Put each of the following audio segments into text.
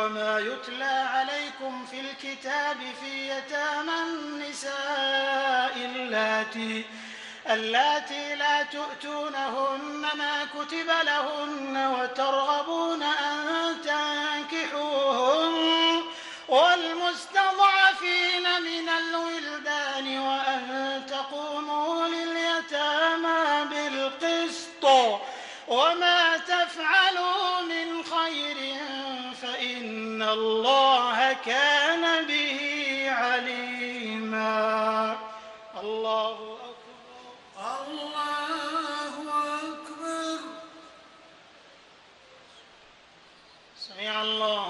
وما يتلى عليكم في الكتاب في يتامى النساء اللاتي اللاتي لا تؤتونهن ما كتب لهن وترغبون أن تنكحوهن فإن الله كان به عليما. الله الله أكبر. سمع الله.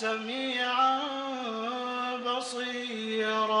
سميعا بصيرا.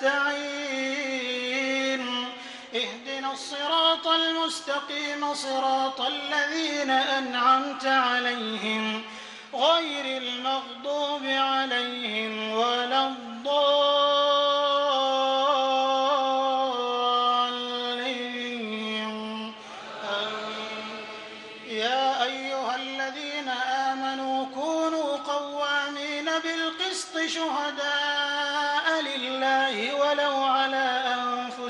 نستعين اهدنا الصراط المستقيم صراط الذين أنعمت عليهم غير المغضوب عليهم ولا الضالين. يا أيها الذين آمنوا كونوا قوامين بالقسط شهداء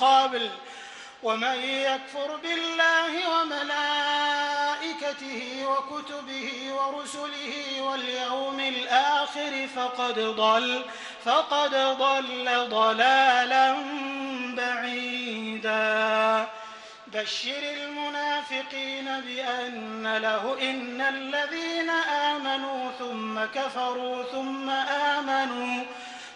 قبل ومن يكفر بالله وملائكته وكتبه ورسله واليوم الآخر فقد ضل فقد ضل ضلالا بعيدا. بشر المنافقين بأن له إن الذين آمنوا ثم كفروا ثم آمنوا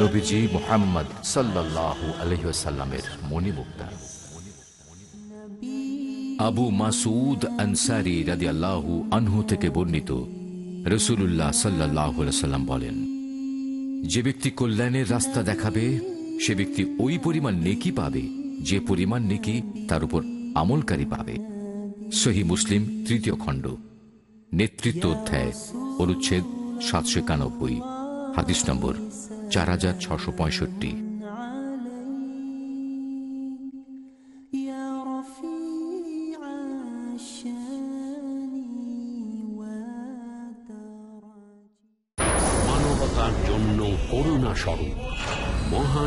নবীজি মোহাম্মদ আলহিসাল্লামের মণিমুক্তা। আবু মাসুদ আনসারি আল্লাহু আনহু থেকে বর্ণিত রসুল্লাহ সাল্লাহ সাল্লাম বলেন, যে ব্যক্তি কল্যাণের রাস্তা দেখাবে, সে ব্যক্তি ওই পরিমাণ নেকি পাবে, যে পরিমাণ নেকি তার উপর আমলকারী পাবে। সহি মুসলিম তৃতীয় খণ্ড, নেতৃত্ব অধ্যায়, অনুচ্ছেদ সাতশো একানব্বই। হাদিস নম্বর চার হাজার ছশো পঁয়ষট্টি। মানবতার জন্য করুণা স্বরূপ।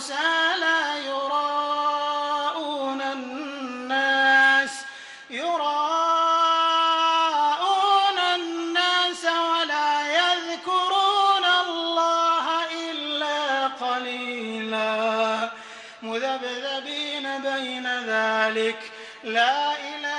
موسى لا يراءون الناس يراءون الناس ولا يذكرون الله إلا قليلا. مذبذبين بين ذلك لا إله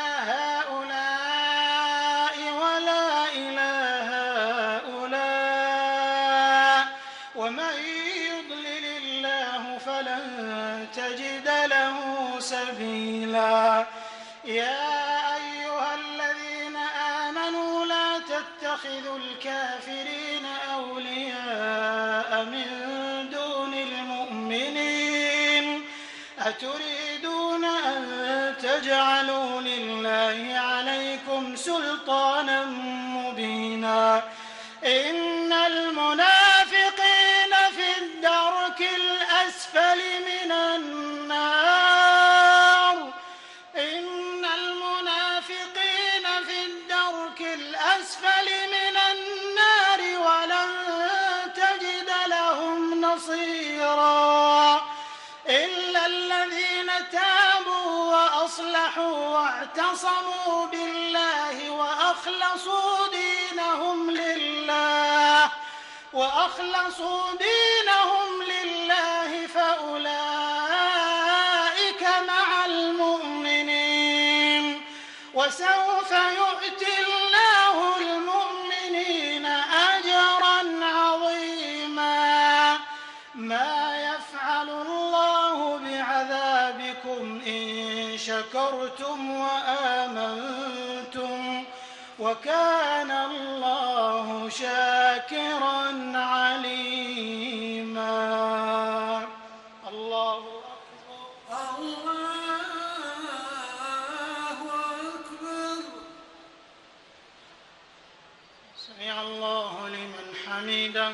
سلطانا مبينا. إن المنافقين في الدرك الأسفل من النار. إن المنافقين في الدرك الأسفل من النار ولن تجد لهم نصيرا. إلا الذين تابوا وأصلحوا واعتصموا بالله وأخلصوا دينهم لله وأخلصوا دينهم لله فأولئك مع المؤمنين. وسوف وكان الله شاكرا عليما. الله أكبر. الله أكبر. سمع الله لمن حمده.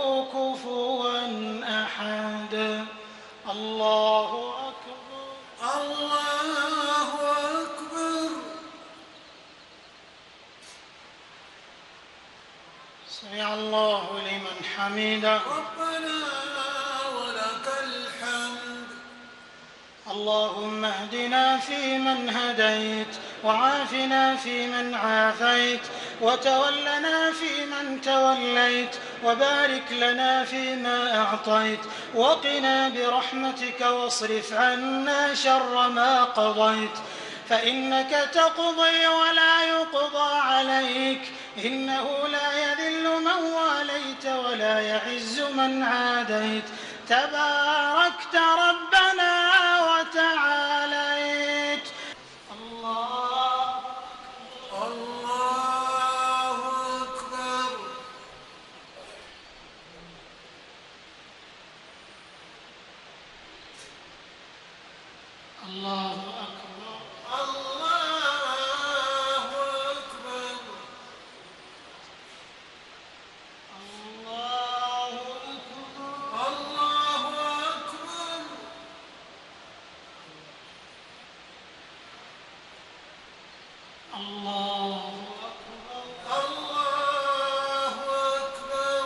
كفوا أحد. الله أكبر. الله أكبر. سمع الله لمن حمده. ربنا ولك الحمد. اللهم اهدنا فيمن هديت وعافنا فيمن عافيت وتولنا فيمن توليت وبارك لنا فيما أعطيت وقنا برحمتك واصرف عنا شر ما قضيت. فإنك تقضي ولا يقضى عليك إنه لا يذل من واليت ولا يعز من عاديت. تباركت ربنا وتعاليت الله الله أكبر الله أكبر الله أكبر الله أكبر الله أكبر الله أكبر الله أكبر